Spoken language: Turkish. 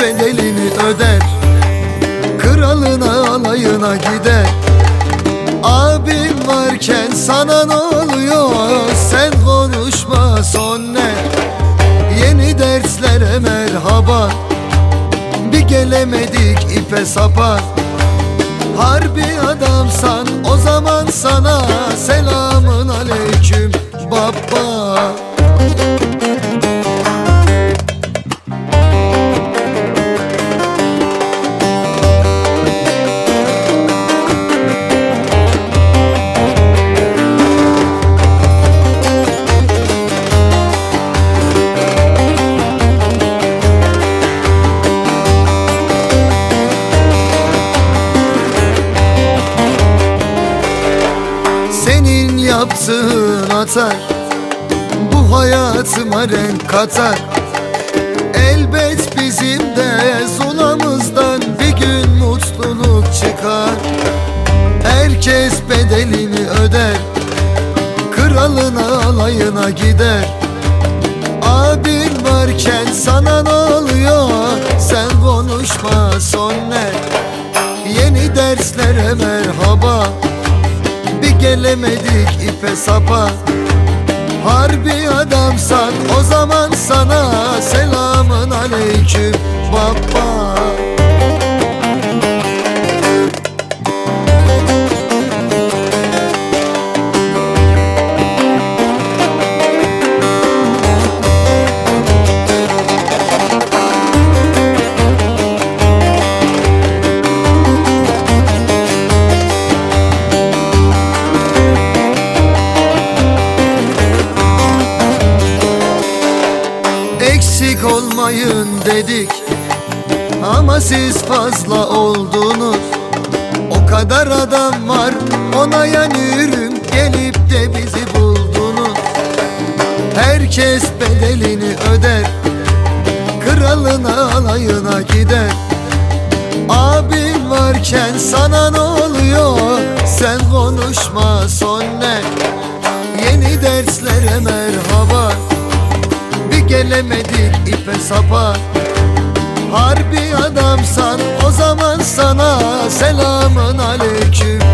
bedelini öder Kralına alayına gider. Abin varken sana ne oluyor? Sen konuşma son ne? Yeni derslere merhaba. Bir gelemedik ipe sapa. Harbi adamsan o zaman sana Selamın aleyküm baba yaptığın atar. Bu hayatıma renk katar. Elbet bizim de zulamızdan Bir gün mutluluk çıkar. Herkes bedelini öder. Kralına alayına gider. Abin varken sana ne oluyor? Sen konuşma son ne Yeni derslere merhaba gelemedik ipe sapa. Harbi adamsan o zaman sana selamın aleyküm. Baba olmayın dedik. Ama siz fazla oldunuz. O kadar adam var ona yanıyorum. Gelip de bizi buldunuz. Herkes bedelini öder. Kralına alayına gider. Abin varken sana ne oluyor? Sen konuşma son ne gelemedik ipe sapa. Harbi adamsan o zaman sana selamın aleyküm